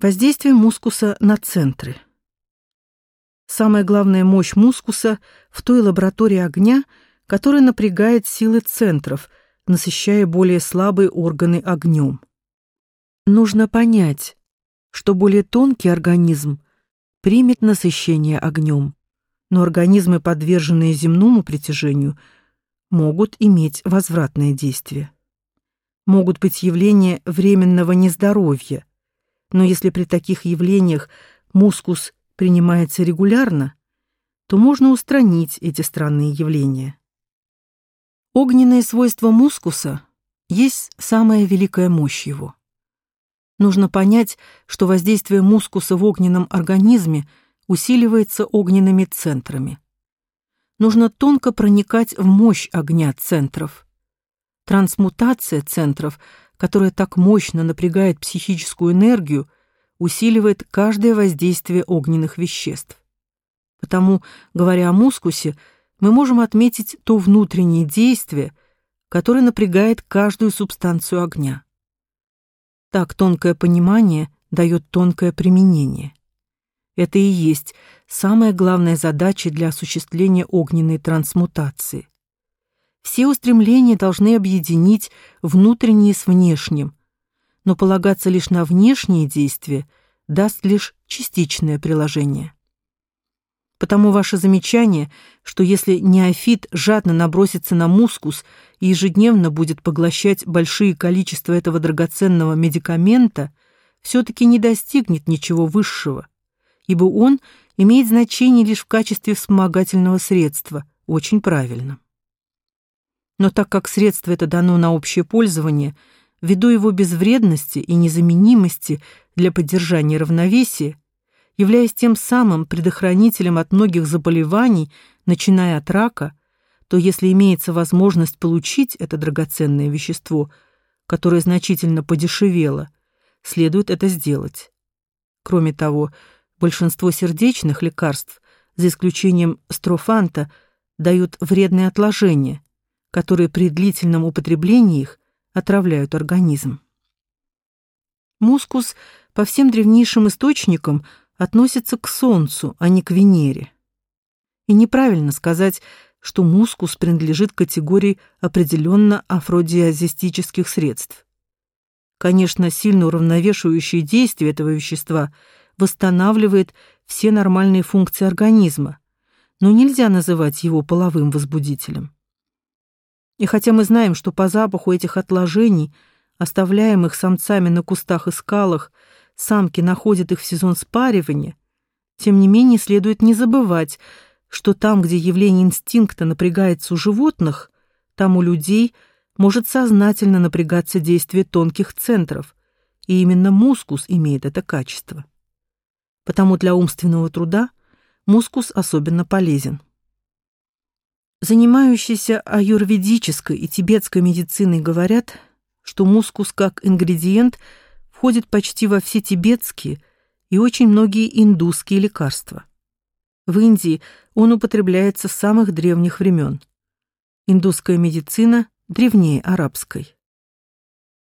Воздействие мускуса на центры. Самая главная мощь мускуса в той лаборатории огня, которая напрягает силы центров, насыщая более слабые органы огнем. Нужно понять, что более тонкий организм примет насыщение огнем, но организмы, подверженные земному притяжению, могут иметь возвратное действие. Могут быть явления временного нездоровья, но если при таких явлениях мускус принимается регулярно, то можно устранить эти странные явления. Огненные свойства мускуса есть самая великая мощь его. Нужно понять, что воздействие мускуса в огненном организме усиливается огненными центрами. Нужно тонко проникать в мощь огня центров. Трансмутация центров которая так мощно напрягает психическую энергию, усиливает каждое воздействие огненных веществ. Потому, говоря о мускусе, мы можем отметить то внутреннее действие, которое напрягает каждую субстанцию огня. Так тонкое понимание дает тонкое применение. Это и есть самая главная задача для осуществления огненной трансмутации. Все устремления должны объединить внутреннее с внешним, но полагаться лишь на внешние действия даст лишь частичное приложение. Потому ваше замечание, что если неофит жадно набросится на мускус и ежедневно будет поглощать большие количества этого драгоценного медикамента, все-таки не достигнет ничего высшего, ибо он имеет значение лишь в качестве вспомогательного средства, очень правильно. Но так как средство это дано на общее пользование, ввиду его безвредности и незаменимости для поддержания равновесия, являясь тем самым предохранителем от многих заболеваний, начиная от рака, то если имеется возможность получить это драгоценное вещество, которое значительно подешевело, следует это сделать. Кроме того, большинство сердечных лекарств, за исключением строфанта, дают вредные отложения, которые при длительном употреблении их отравляют организм. Мускус по всем древнейшим источникам относится к Солнцу, а не к Венере. И неправильно сказать, что мускус принадлежит категории определенно афродиазистических средств. Конечно, сильно уравновешивающее действие этого вещества восстанавливает все нормальные функции организма, но нельзя называть его половым возбудителем. И хотя мы знаем, что по запаху этих отложений, оставляемых самцами на кустах и скалах, самки находят их в сезон спаривания, тем не менее следует не забывать, что там, где явление инстинкта напрягается у животных, там у людей может сознательно напрягаться действие тонких центров, и именно мускус имеет это качество. Потому для умственного труда мускус особенно полезен. Занимающиеся аюрведической и тибетской медициной говорят, что мускус как ингредиент входит почти во все тибетские и очень многие индусские лекарства. В Индии он употребляется с самых древних времен. Индусская медицина древнее арабской.